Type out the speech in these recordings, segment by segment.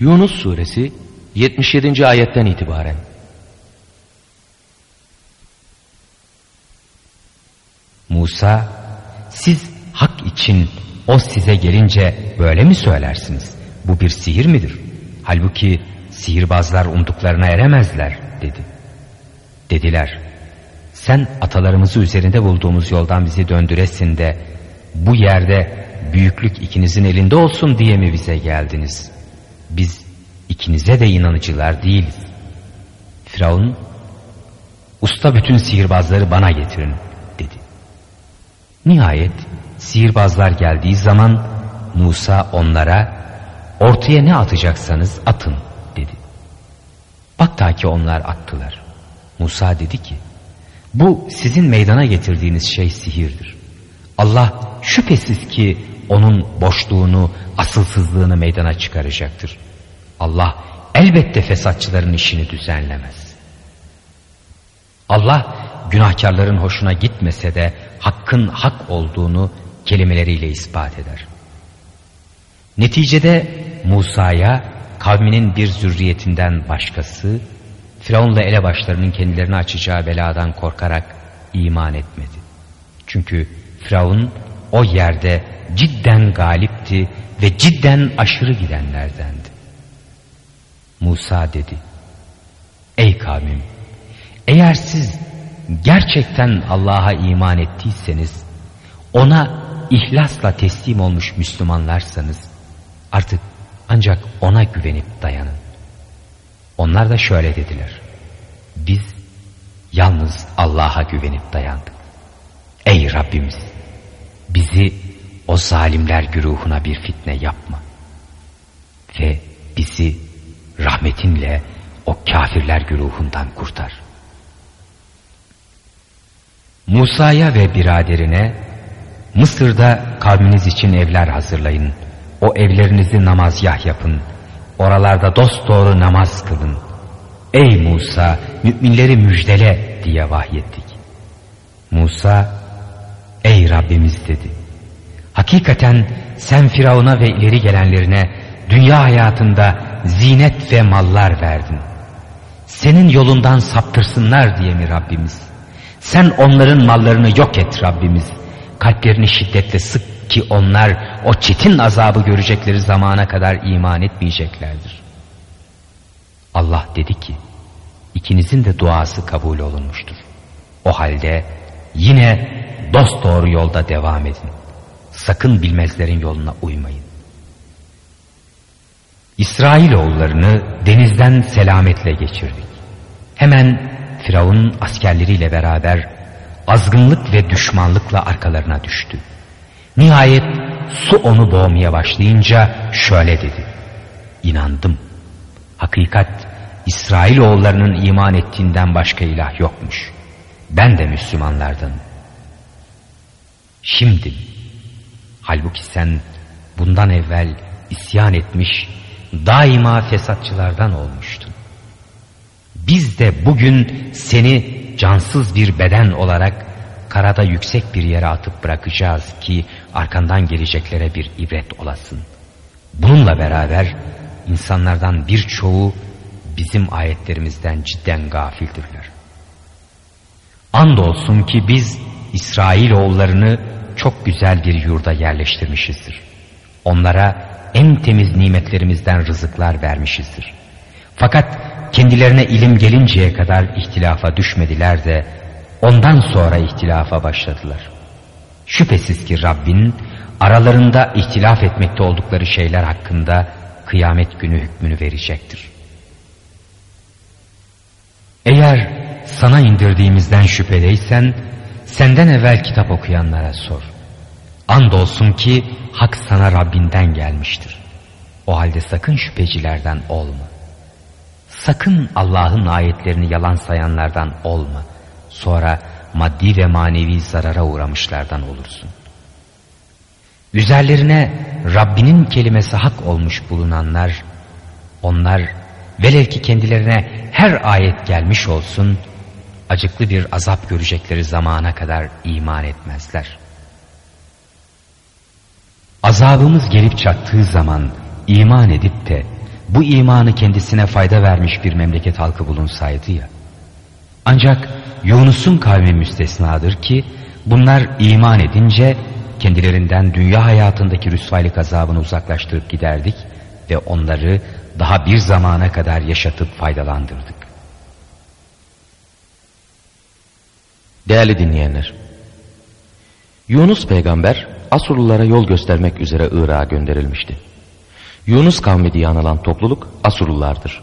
Yunus suresi 77. ayetten itibaren. Musa, siz hak için o size gelince böyle mi söylersiniz? Bu bir sihir midir? Halbuki sihirbazlar umduklarına eremezler dedi. Dediler, sen atalarımızı üzerinde bulduğumuz yoldan bizi döndüresin de bu yerde büyüklük ikinizin elinde olsun diye mi bize geldiniz? Biz ikinize de inanıcılar değiliz. Firavun, usta bütün sihirbazları bana getirin dedi. Nihayet sihirbazlar geldiği zaman Musa onlara ortaya ne atacaksanız atın dedi. Hatta ki onlar attılar. Musa dedi ki bu sizin meydana getirdiğiniz şey sihirdir. Allah şüphesiz ki onun boşluğunu, asılsızlığını meydana çıkaracaktır. Allah elbette fesatçıların işini düzenlemez. Allah günahkarların hoşuna gitmese de hakkın hak olduğunu kelimeleriyle ispat eder. Neticede Musa'ya kavminin bir zürriyetinden başkası Firavun'la elebaşlarının kendilerini açacağı beladan korkarak iman etmedi. Çünkü Firavun o yerde cidden galipti ve cidden aşırı gidenlerdendi. Musa dedi, Ey kavmim, eğer siz gerçekten Allah'a iman ettiyseniz, ona ihlasla teslim olmuş Müslümanlarsanız, artık ancak ona güvenip dayanın. Onlar da şöyle dediler. Biz yalnız Allah'a güvenip dayandık. Ey Rabbimiz! Bizi o zalimler güruhuna bir fitne yapma. Ve bizi rahmetinle o kafirler güruhundan kurtar. Musa'ya ve biraderine Mısır'da kavminiz için evler hazırlayın. O evlerinizi namazgah yapın. Oralarda dosdoğru namaz kılın. Ey Musa müminleri müjdele diye vahyettik. Musa ey Rabbimiz dedi. Hakikaten sen Firavun'a ve ileri gelenlerine dünya hayatında zinet ve mallar verdin. Senin yolundan saptırsınlar diye mi Rabbimiz? Sen onların mallarını yok et Rabbimiz. Kalplerini şiddetle sık ki onlar o çetin azabı görecekleri zamana kadar iman etmeyeceklerdir. Allah dedi ki, ikinizin de duası kabul olunmuştur. O halde yine dost doğru yolda devam edin. Sakın bilmezlerin yoluna uymayın. İsrailoğullarını denizden selametle geçirdik. Hemen Firavun askerleriyle beraber azgınlık ve düşmanlıkla arkalarına düştü. Nihayet su onu boğmaya başlayınca şöyle dedi. İnandım. Hakikat İsrailoğullarının iman ettiğinden başka ilah yokmuş. Ben de Müslümanlardan. Şimdi halbuki sen bundan evvel isyan etmiş daima fesatçılardan olmuştun. Biz de bugün seni cansız bir beden olarak karada yüksek bir yere atıp bırakacağız ki arkandan geleceklere bir ibret olasın. Bununla beraber insanlardan birçoğu bizim ayetlerimizden cidden gafildirler. Andolsun ki biz İsrail oğullarını çok güzel bir yurda yerleştirmişizdir. Onlara en temiz nimetlerimizden rızıklar vermişizdir. Fakat kendilerine ilim gelinceye kadar ihtilafa düşmediler de ondan sonra ihtilafa başladılar. Şüphesiz ki Rabbin aralarında ihtilaf etmekte oldukları şeyler hakkında kıyamet günü hükmünü verecektir. Eğer sana indirdiğimizden şüphedeysen senden evvel kitap okuyanlara sor. Andolsun ki hak sana Rabbinden gelmiştir. O halde sakın şüphecilerden olma. Sakın Allah'ın ayetlerini yalan sayanlardan olma. Sonra maddi ve manevi zarara uğramışlardan olursun. Üzerlerine Rabbinin kelimesi hak olmuş bulunanlar, onlar velev ki kendilerine her ayet gelmiş olsun, acıklı bir azap görecekleri zamana kadar iman etmezler. Azabımız gelip çattığı zaman iman edip de bu imanı kendisine fayda vermiş bir memleket halkı bulunsaydı ya. Ancak Yunus'un kavmi müstesnadır ki bunlar iman edince kendilerinden dünya hayatındaki rüsvaylık azabını uzaklaştırıp giderdik ve onları daha bir zamana kadar yaşatıp faydalandırdık. Değerli dinleyenler, Yunus peygamber Asurlulara yol göstermek üzere Irak'a gönderilmişti. Yunus kavmi diye anılan topluluk Asurlulardır.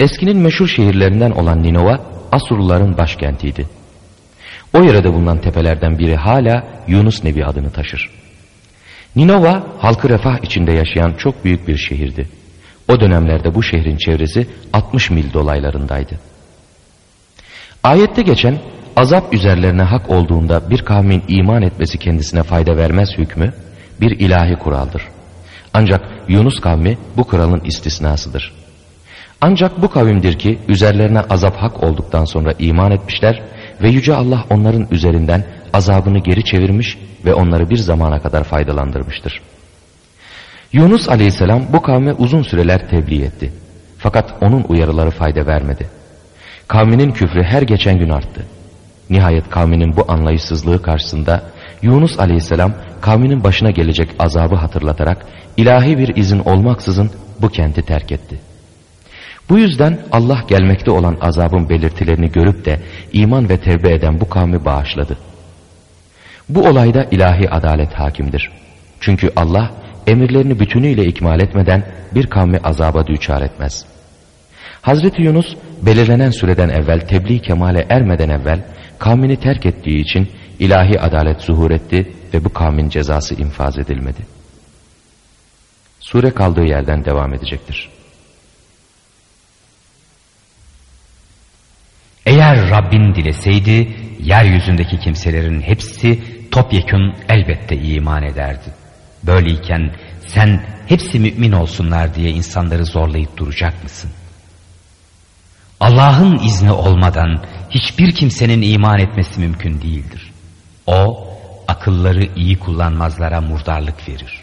Eskinin meşhur şehirlerinden olan Ninova Asurluların başkentiydi. O yörede bulunan tepelerden biri hala Yunus Nebi adını taşır. Ninova halkı refah içinde yaşayan çok büyük bir şehirdi. O dönemlerde bu şehrin çevresi 60 mil dolaylarındaydı. Ayette geçen azap üzerlerine hak olduğunda bir kavmin iman etmesi kendisine fayda vermez hükmü bir ilahi kuraldır. Ancak Yunus kavmi bu kuralın istisnasıdır. Ancak bu kavimdir ki üzerlerine azap hak olduktan sonra iman etmişler ve Yüce Allah onların üzerinden azabını geri çevirmiş ve onları bir zamana kadar faydalandırmıştır. Yunus aleyhisselam bu kavme uzun süreler tebliğ etti. Fakat onun uyarıları fayda vermedi. Kavminin küfrü her geçen gün arttı. Nihayet kavminin bu anlayışsızlığı karşısında Yunus aleyhisselam kavminin başına gelecek azabı hatırlatarak ilahi bir izin olmaksızın bu kenti terk etti. Bu yüzden Allah gelmekte olan azabın belirtilerini görüp de iman ve tevbe eden bu kavmi bağışladı. Bu olayda ilahi adalet hakimdir. Çünkü Allah emirlerini bütünüyle ikmal etmeden bir kavmi azaba düçar etmez. Hazreti Yunus belirlenen süreden evvel tebliğ kemale ermeden evvel kavmini terk ettiği için ilahi adalet zuhur etti ve bu kavmin cezası infaz edilmedi. Sure kaldığı yerden devam edecektir. Eğer Rabbin dileseydi yeryüzündeki kimselerin hepsi topyekun elbette iman ederdi. Böyleyken sen hepsi mümin olsunlar diye insanları zorlayıp duracak mısın? Allah'ın izni olmadan hiçbir kimsenin iman etmesi mümkün değildir. O akılları iyi kullanmazlara murdarlık verir.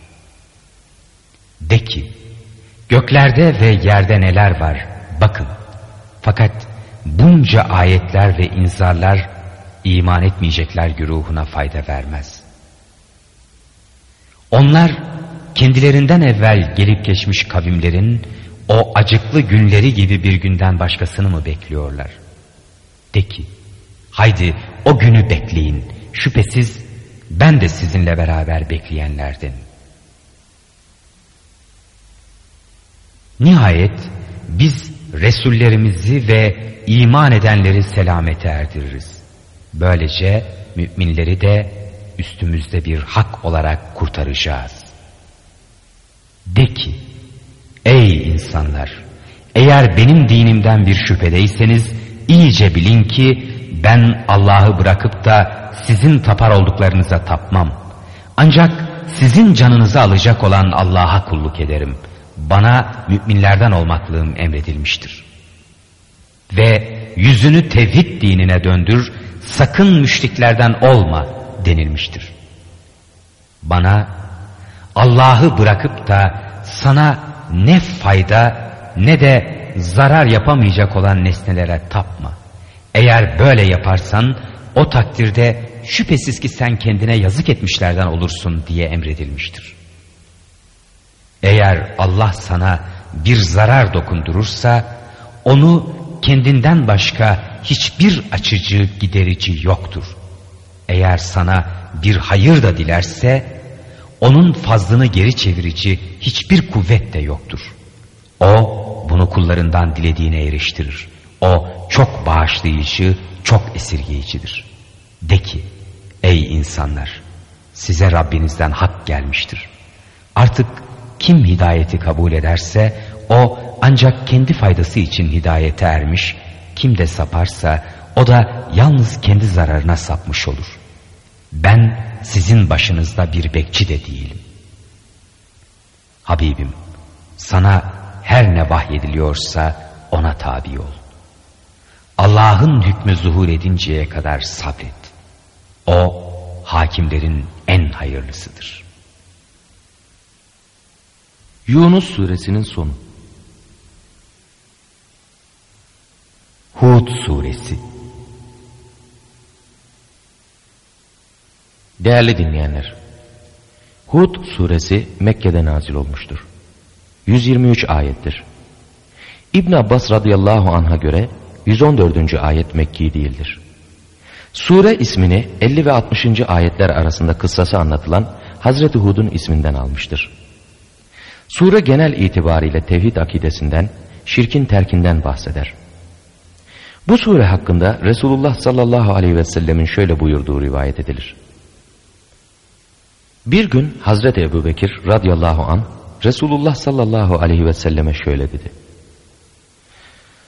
De ki göklerde ve yerde neler var bakın. Fakat bunca ayetler ve inzarlar iman etmeyecekler güruhuna fayda vermez. Onlar kendilerinden evvel gelip geçmiş kavimlerin o acıklı günleri gibi bir günden başkasını mı bekliyorlar? De ki, haydi o günü bekleyin, şüphesiz ben de sizinle beraber bekleyenlerden. Nihayet biz Resullerimizi ve iman edenleri selamete erdiririz. Böylece müminleri de üstümüzde bir hak olarak kurtaracağız. De ki, ey insanlar, eğer benim dinimden bir şüphedeyseniz iyice bilin ki ben Allah'ı bırakıp da sizin tapar olduklarınıza tapmam. Ancak sizin canınızı alacak olan Allah'a kulluk ederim. Bana müminlerden olmaklığım emredilmiştir. Ve yüzünü tevhid dinine döndür, sakın müşriklerden olma denilmiştir. Bana Allah'ı bırakıp da sana ne fayda ne de zarar yapamayacak olan nesnelere tapma. Eğer böyle yaparsan o takdirde şüphesiz ki sen kendine yazık etmişlerden olursun diye emredilmiştir. Eğer Allah sana bir zarar dokundurursa onu kendinden başka hiçbir açıcı giderici yoktur. Eğer sana bir hayır da dilerse onun fazlını geri çevirici hiçbir kuvvet de yoktur. O bunu kullarından dilediğine eriştirir. O çok bağışlayıcı, çok esirgeyicidir. De ki ey insanlar size Rabbinizden hak gelmiştir. Artık kim hidayeti kabul ederse o ancak kendi faydası için hidayete ermiş, kim de saparsa o da yalnız kendi zararına sapmış olur. Ben sizin başınızda bir bekçi de değilim. Habibim sana her ne vahyediliyorsa ona tabi ol. Allah'ın hükmü zuhur edinceye kadar sabret. O hakimlerin en hayırlısıdır. Yunus suresinin sonu Hud suresi Değerli dinleyenler, Hud suresi Mekke'de nazil olmuştur. 123 ayettir. İbn Abbas radıyallahu anh'a göre 114. ayet Mekki değildir. Sure ismini 50 ve 60. ayetler arasında kıssası anlatılan Hazreti Hud'un isminden almıştır. Sure genel itibariyle tevhid akidesinden, şirkin terkinden bahseder. Bu sure hakkında Resulullah sallallahu aleyhi ve sellemin şöyle buyurduğu rivayet edilir. Bir gün Hazreti Ebu Bekir radıyallahu an Resulullah sallallahu aleyhi ve selleme şöyle dedi.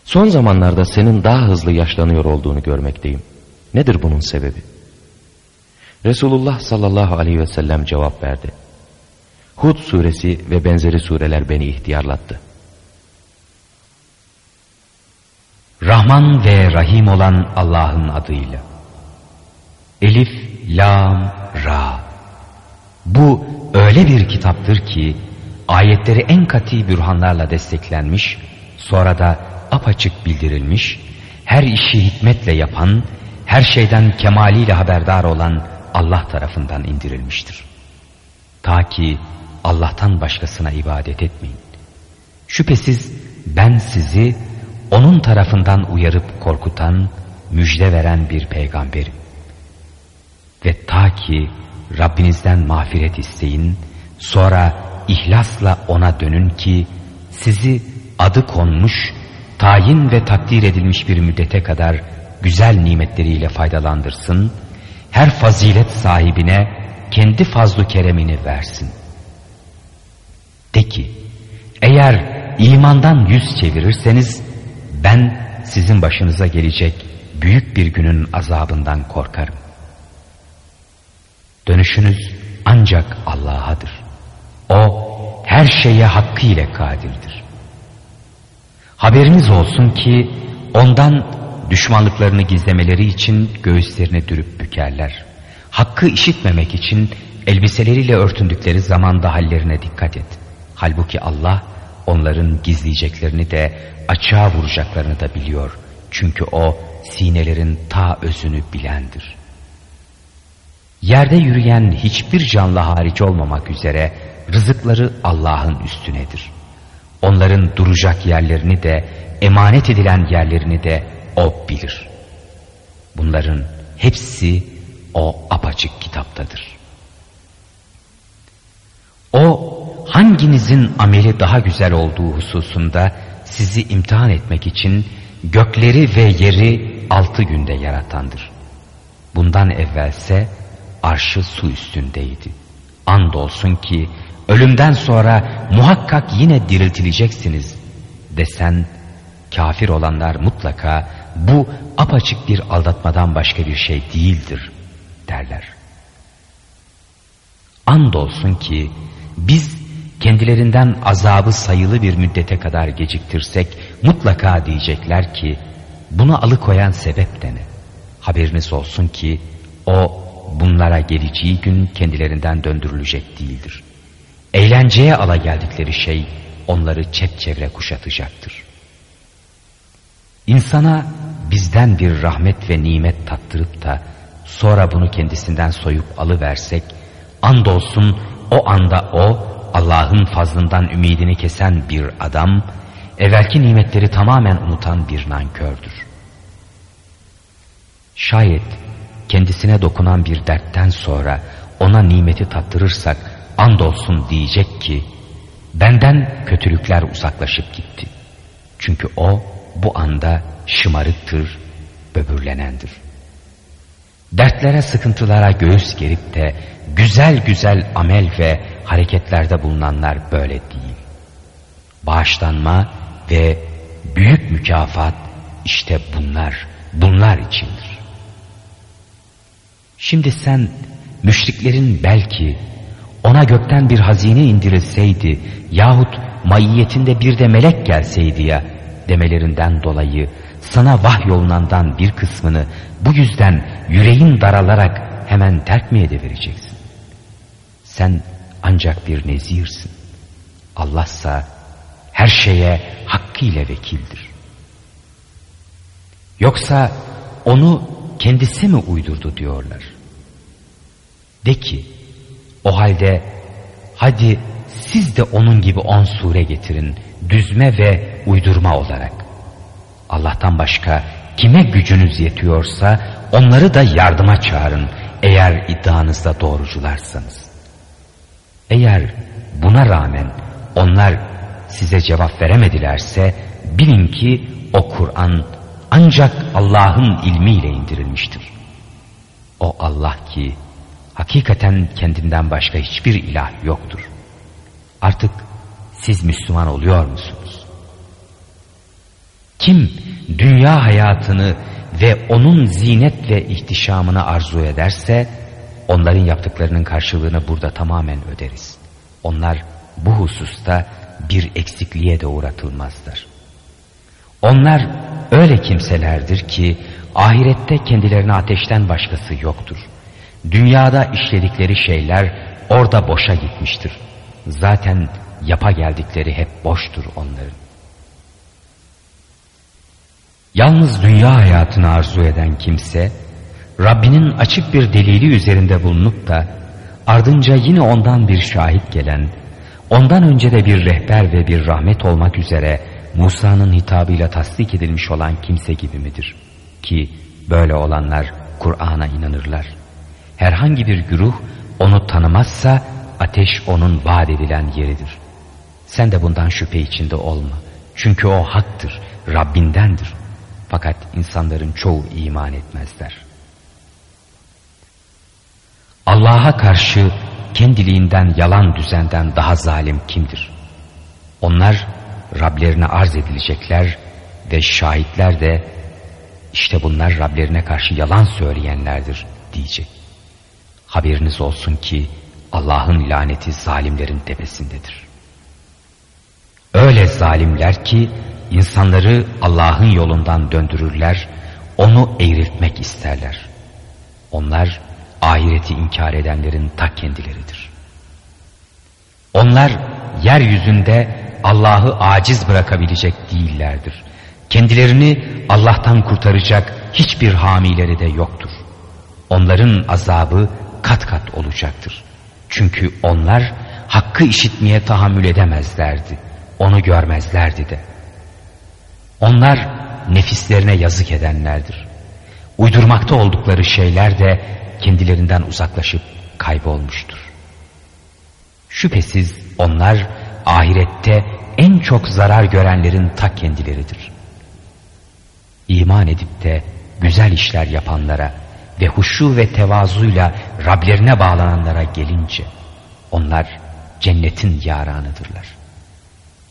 Son zamanlarda senin daha hızlı yaşlanıyor olduğunu görmekteyim. Nedir bunun sebebi? Resulullah sallallahu aleyhi ve sellem cevap verdi. Hud suresi ve benzeri sureler beni ihtiyarlattı. Rahman ve Rahim olan Allah'ın adıyla. Elif, Lam, Ra. Bu öyle bir kitaptır ki ayetleri en kati bürhanlarla desteklenmiş, sonra da apaçık bildirilmiş, her işi hikmetle yapan, her şeyden kemaliyle haberdar olan Allah tarafından indirilmiştir. Ta ki Allah'tan başkasına ibadet etmeyin. Şüphesiz ben sizi onun tarafından uyarıp korkutan, müjde veren bir peygamberim. Ve ta ki Rabbinizden mağfiret isteyin, sonra ihlasla ona dönün ki sizi adı konmuş, tayin ve takdir edilmiş bir müddete kadar güzel nimetleriyle faydalandırsın, her fazilet sahibine kendi fazlu keremini versin. De ki, eğer imandan yüz çevirirseniz, ben sizin başınıza gelecek büyük bir günün azabından korkarım. Dönüşünüz ancak Allah'adır. O her şeye hakkıyla kadirdir. Haberiniz olsun ki ondan düşmanlıklarını gizlemeleri için göğüslerini dürüp bükerler. Hakkı işitmemek için elbiseleriyle örtündükleri zamanda hallerine dikkat et. Halbuki Allah onların gizleyeceklerini de açığa vuracaklarını da biliyor. Çünkü o sinelerin ta özünü bilendir. Yerde yürüyen hiçbir canlı hariç olmamak üzere rızıkları Allah'ın üstünedir. Onların duracak yerlerini de emanet edilen yerlerini de O bilir. Bunların hepsi O apaçık kitaptadır. O hanginizin ameli daha güzel olduğu hususunda sizi imtihan etmek için gökleri ve yeri altı günde yaratandır. Bundan evvelse arşı su üstündeydi. Andolsun ki ölümden sonra muhakkak yine diriltileceksiniz desen kafir olanlar mutlaka bu apaçık bir aldatmadan başka bir şey değildir derler. Andolsun ki biz kendilerinden azabı sayılı bir müddete kadar geciktirsek mutlaka diyecekler ki bunu alıkoyan sebep de ne? Haberiniz olsun ki o bunlara geleceği gün kendilerinden döndürülecek değildir. Eğlenceye ala geldikleri şey onları çepçevre kuşatacaktır. İnsana bizden bir rahmet ve nimet tattırıp da sonra bunu kendisinden soyup alıversek andolsun o anda o Allah'ın fazlından ümidini kesen bir adam evvelki nimetleri tamamen unutan bir nankördür. Şayet kendisine dokunan bir dertten sonra ona nimeti tattırırsak andolsun diyecek ki benden kötülükler uzaklaşıp gitti. Çünkü o bu anda şımarıktır, böbürlenendir. Dertlere sıkıntılara göğüs gerip de güzel güzel amel ve hareketlerde bulunanlar böyle değil. Bağışlanma ve büyük mükafat işte bunlar, bunlar içindir. Şimdi sen müşriklerin belki ona gökten bir hazine indirilseydi yahut maiyetinde bir de melek gelseydi ya demelerinden dolayı sana vahyolunandan bir kısmını bu yüzden yüreğin daralarak hemen terk mi edevereceksin? Sen ancak bir nezirsin. Allahsa her şeye hakkıyla vekildir. Yoksa onu kendisi mi uydurdu diyorlar. De ki o halde hadi siz de onun gibi on sure getirin düzme ve uydurma olarak. Allah'tan başka kime gücünüz yetiyorsa onları da yardıma çağırın eğer iddianızda doğrucularsanız. Eğer buna rağmen onlar size cevap veremedilerse bilin ki o Kur'an ancak Allah'ın ilmiyle indirilmiştir. O Allah ki hakikaten kendinden başka hiçbir ilah yoktur. Artık siz Müslüman oluyor musunuz? Kim dünya hayatını ve onun zinet ve ihtişamını arzu ederse onların yaptıklarının karşılığını burada tamamen öderiz. Onlar bu hususta bir eksikliğe de uğratılmazlar. Onlar öyle kimselerdir ki ahirette kendilerine ateşten başkası yoktur. Dünyada işledikleri şeyler orada boşa gitmiştir. Zaten yapa geldikleri hep boştur onların. Yalnız dünya hayatını arzu eden kimse, Rabbinin açık bir delili üzerinde bulunup da, ardınca yine ondan bir şahit gelen, ondan önce de bir rehber ve bir rahmet olmak üzere Musa'nın hitabıyla tasdik edilmiş olan kimse gibi midir? Ki böyle olanlar Kur'an'a inanırlar. Herhangi bir güruh onu tanımazsa ateş onun vaat edilen yeridir. Sen de bundan şüphe içinde olma. Çünkü o haktır, Rabbindendir. Fakat insanların çoğu iman etmezler. Allah'a karşı kendiliğinden yalan düzenden daha zalim kimdir? Onlar Rablerine arz edilecekler ve şahitler de işte bunlar Rablerine karşı yalan söyleyenlerdir diyecek. Haberiniz olsun ki Allah'ın laneti zalimlerin tepesindedir. Öyle zalimler ki insanları Allah'ın yolundan döndürürler, onu eğriltmek isterler. Onlar ahireti inkar edenlerin ta kendileridir. Onlar yeryüzünde Allah'ı aciz bırakabilecek değillerdir. Kendilerini Allah'tan kurtaracak hiçbir hamileri de yoktur. Onların azabı kat kat olacaktır. Çünkü onlar hakkı işitmeye tahammül edemezlerdi. Onu görmezlerdi de. Onlar nefislerine yazık edenlerdir. Uydurmakta oldukları şeyler de kendilerinden uzaklaşıp kaybolmuştur. Şüphesiz onlar ahirette en çok zarar görenlerin ta kendileridir. İman edip de güzel işler yapanlara ve huşu ve tevazuyla Rablerine bağlananlara gelince onlar cennetin yaranıdırlar.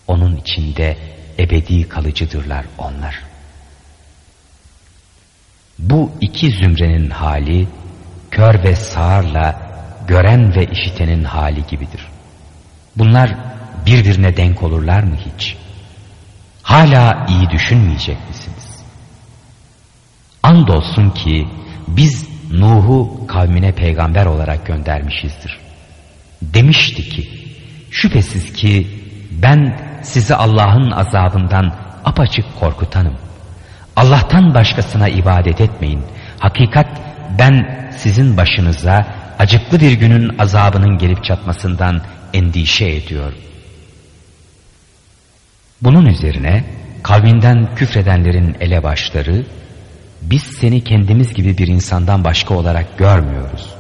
Onun içinde ebedi kalıcıdırlar onlar. Bu iki zümrenin hali kör ve sağırla gören ve işitenin hali gibidir. Bunlar birbirine denk olurlar mı hiç? Hala iyi düşünmeyecek misiniz? Andolsun ki biz Nuh'u kavmine peygamber olarak göndermişizdir. Demişti ki, şüphesiz ki ben sizi Allah'ın azabından apaçık korkutanım. Allah'tan başkasına ibadet etmeyin. Hakikat ben sizin başınıza acıklı bir günün azabının gelip çatmasından endişe ediyorum. Bunun üzerine kavminden küfredenlerin elebaşları biz seni kendimiz gibi bir insandan başka olarak görmüyoruz.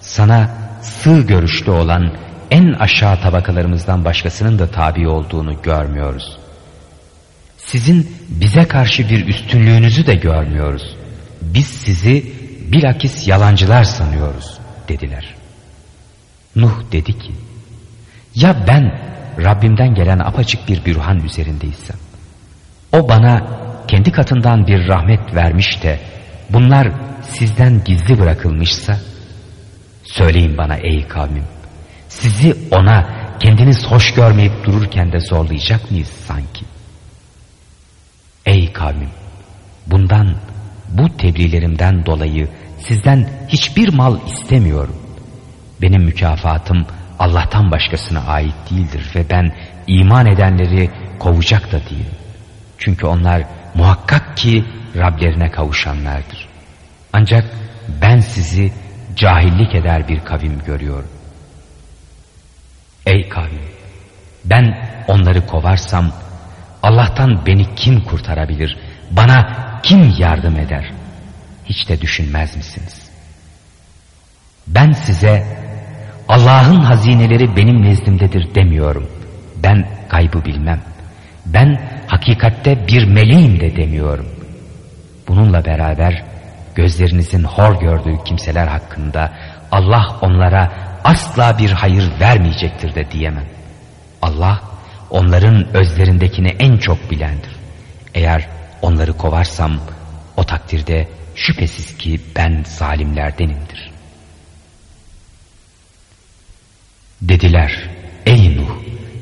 Sana sığ görüşlü olan en aşağı tabakalarımızdan başkasının da tabi olduğunu görmüyoruz. Sizin bize karşı bir üstünlüğünüzü de görmüyoruz. Biz sizi bilakis yalancılar sanıyoruz dediler. Nuh dedi ki, ya ben Rabbimden gelen apaçık bir bürhan üzerindeysem, o bana kendi katından bir rahmet vermiş de bunlar sizden gizli bırakılmışsa, söyleyin bana ey kavmim, sizi ona kendiniz hoş görmeyip dururken de zorlayacak mıyız sanki? Ey kavmim, bundan, bu tebliğlerimden dolayı sizden hiçbir mal istemiyorum. Benim mükafatım Allah'tan başkasına ait değildir ve ben iman edenleri kovacak da değilim. Çünkü onlar muhakkak ki Rablerine kavuşanlardır. Ancak ben sizi cahillik eder bir kavim görüyorum. Ey kavim! Ben onları kovarsam Allah'tan beni kim kurtarabilir? Bana kim yardım eder? Hiç de düşünmez misiniz? Ben size Allah'ın hazineleri benim nezdimdedir demiyorum. Ben kaybı bilmem. Ben hakikatte bir meleğim de demiyorum. Bununla beraber gözlerinizin hor gördüğü kimseler hakkında Allah onlara asla bir hayır vermeyecektir de diyemem. Allah onların özlerindekini en çok bilendir. Eğer onları kovarsam o takdirde şüphesiz ki ben zalimlerdenimdir. Dediler, ey Nuh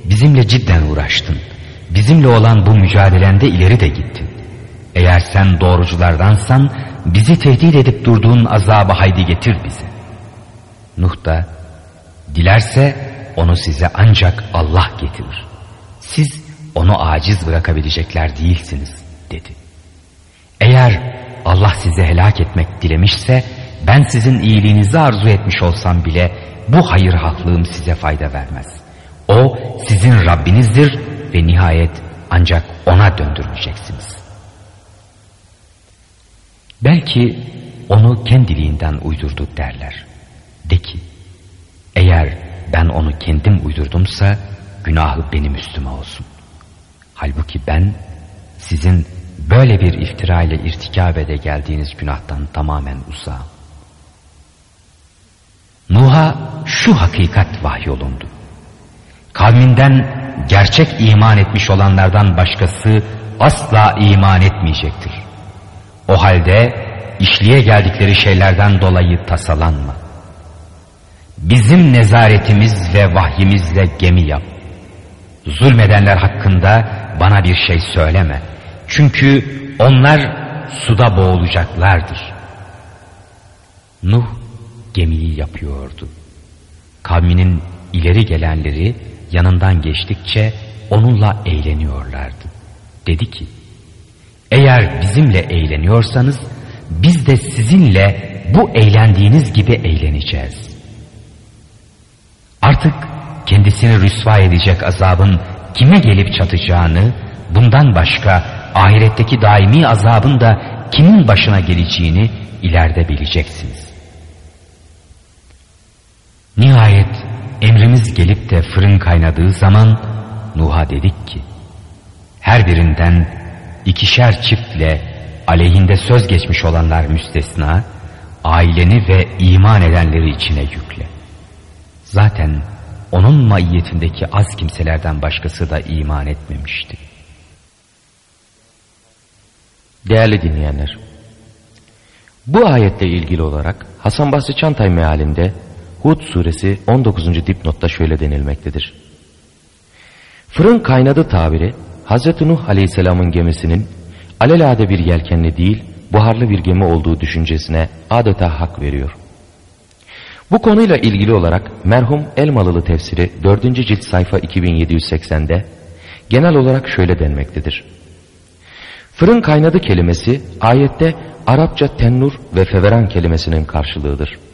bizimle cidden uğraştın. Bizimle olan bu mücadelende ileri de gittin. Eğer sen doğruculardansan bizi tehdit edip durduğun azabı haydi getir bize. Nuh da dilerse onu size ancak Allah getirir. Siz onu aciz bırakabilecekler değilsiniz dedi. Eğer Allah sizi helak etmek dilemişse ben sizin iyiliğinizi arzu etmiş olsam bile bu hayır haklığım size fayda vermez. O sizin Rabbinizdir ve nihayet ancak ona döndürüleceksiniz. Belki onu kendiliğinden uydurdu derler. De ki, eğer ben onu kendim uydurdumsa günahı benim üstüme olsun. Halbuki ben sizin böyle bir iftira ile irtikab ede geldiğiniz günahtan tamamen uzağım. Nuh'a şu hakikat vahyolundu. Kavminden gerçek iman etmiş olanlardan başkası asla iman etmeyecektir. O halde işliye geldikleri şeylerden dolayı tasalanma. Bizim nezaretimiz ve vahyimizle gemi yap. Zulmedenler hakkında bana bir şey söyleme. Çünkü onlar suda boğulacaklardır. Nuh gemiyi yapıyordu. Kavminin ileri gelenleri yanından geçtikçe onunla eğleniyorlardı. Dedi ki, eğer bizimle eğleniyorsanız biz de sizinle bu eğlendiğiniz gibi eğleneceğiz. Artık kendisini rüsva edecek azabın kime gelip çatacağını, bundan başka ahiretteki daimi azabın da kimin başına geleceğini ileride bileceksiniz. Nihayet emrimiz gelip de fırın kaynadığı zaman Nuh'a dedik ki, her birinden ikişer çiftle aleyhinde söz geçmiş olanlar müstesna, aileni ve iman edenleri içine yükle. Zaten onun maiyetindeki az kimselerden başkası da iman etmemişti. Değerli dinleyenler, bu ayetle ilgili olarak Hasan Basri Çantay mealinde Hud suresi 19. dipnotta şöyle denilmektedir. Fırın kaynadı tabiri Hz. Nuh aleyhisselamın gemisinin alelade bir yelkenli değil buharlı bir gemi olduğu düşüncesine adeta hak veriyor. Bu konuyla ilgili olarak merhum Elmalılı tefsiri 4. cilt sayfa 2780'de genel olarak şöyle denmektedir. Fırın kaynadı kelimesi ayette Arapça tennur ve feveran kelimesinin karşılığıdır.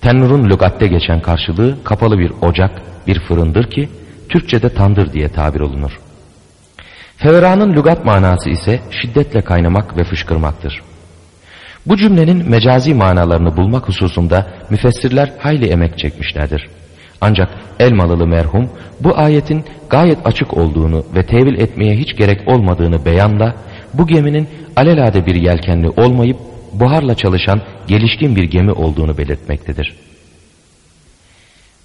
Tennurun lügatte geçen karşılığı kapalı bir ocak, bir fırındır ki Türkçe'de tandır diye tabir olunur. Feveranın lügat manası ise şiddetle kaynamak ve fışkırmaktır. Bu cümlenin mecazi manalarını bulmak hususunda müfessirler hayli emek çekmişlerdir. Ancak Elmalılı merhum bu ayetin gayet açık olduğunu ve tevil etmeye hiç gerek olmadığını beyanla bu geminin alelade bir yelkenli olmayıp buharla çalışan gelişkin bir gemi olduğunu belirtmektedir.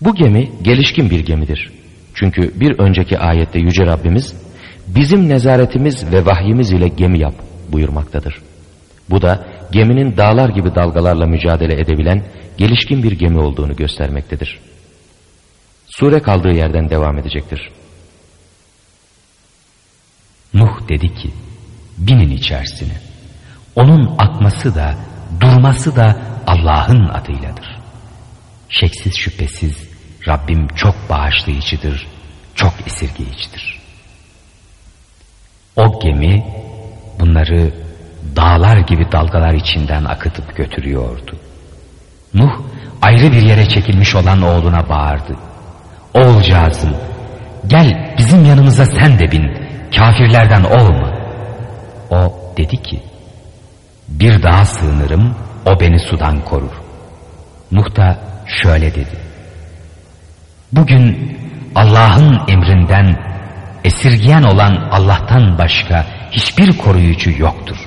Bu gemi gelişkin bir gemidir. Çünkü bir önceki ayette Yüce Rabbimiz bizim nezaretimiz ve vahyimiz ile gemi yap buyurmaktadır. Bu da geminin dağlar gibi dalgalarla mücadele edebilen gelişkin bir gemi olduğunu göstermektedir. Sure kaldığı yerden devam edecektir. Nuh dedi ki, binin içerisine. Onun akması da, durması da Allah'ın adıyladır. Şeksiz şüphesiz Rabbim çok bağışlayıcıdır, çok esirgeyicidir. O gemi bunları dağlar gibi dalgalar içinden akıtıp götürüyordu. Nuh ayrı bir yere çekilmiş olan oğluna bağırdı. Oğulcağızım gel bizim yanımıza sen de bin kafirlerden olma. O dedi ki bir daha sığınırım o beni sudan korur. Nuh da şöyle dedi. Bugün Allah'ın emrinden esirgiyen olan Allah'tan başka hiçbir koruyucu yoktur.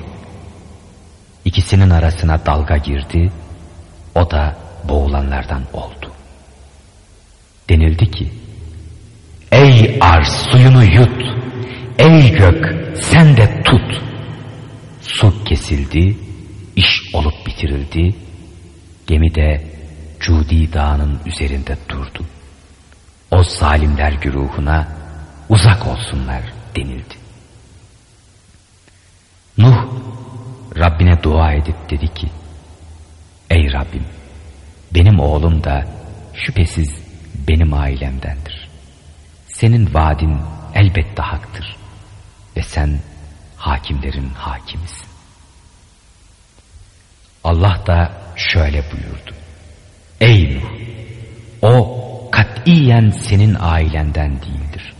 İkisinin arasına dalga girdi, o da boğulanlardan oldu. Denildi ki, Ey arz suyunu yut, ey gök sen de tut. Su kesildi, iş olup bitirildi, gemi de Cudi dağının üzerinde durdu. O zalimler güruhuna uzak olsunlar denildi. Nuh Rabbine dua edip dedi ki Ey Rabbim benim oğlum da şüphesiz benim ailemdendir. Senin vaadin elbette haktır ve sen hakimlerin hakimisin. Allah da şöyle buyurdu. Ey Nuh! O katiyen senin ailenden değildir.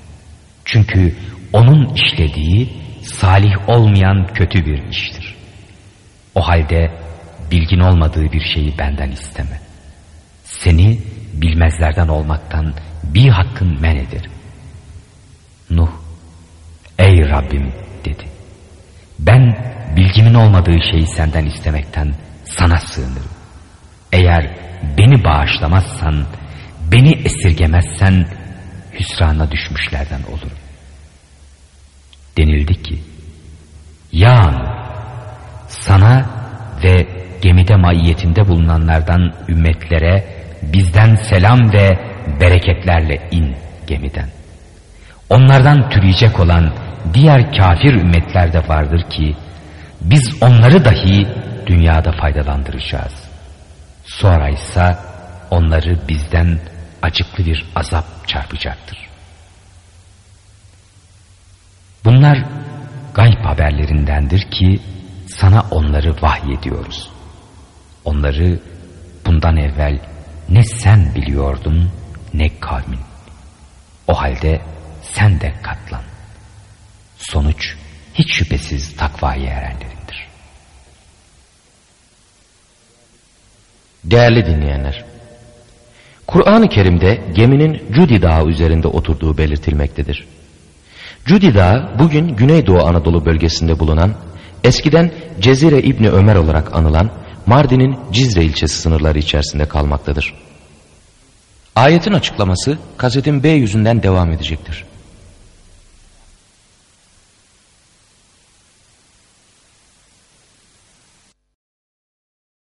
Çünkü onun işlediği salih olmayan kötü bir iştir. O halde bilgin olmadığı bir şeyi benden isteme. Seni bilmezlerden olmaktan bir hakkın men ederim. Nuh, ey Rabbim. Ben bilgimin olmadığı şeyi senden istemekten sana sığınırım. Eğer beni bağışlamazsan, beni esirgemezsen hüsrana düşmüşlerden olurum. Denildi ki, Ya sana ve gemide maiyetinde bulunanlardan ümmetlere bizden selam ve bereketlerle in gemiden. Onlardan türeyecek olan diğer kafir ümmetler de vardır ki biz onları dahi dünyada faydalandıracağız. Sonra ise onları bizden acıklı bir azap çarpacaktır. Bunlar gayb haberlerindendir ki sana onları vahyediyoruz. Onları bundan evvel ne sen biliyordun ne kavmin. O halde sen de katlan. Sonuç hiç şüphesiz takvaya erenlerindir. Değerli dinleyenler, Kur'an-ı Kerim'de geminin Cudi Dağı üzerinde oturduğu belirtilmektedir. Cudi Dağı bugün Güneydoğu Anadolu bölgesinde bulunan, eskiden Cezire İbni Ömer olarak anılan Mardin'in Cizre ilçesi sınırları içerisinde kalmaktadır. Ayetin açıklaması kasetin B yüzünden devam edecektir.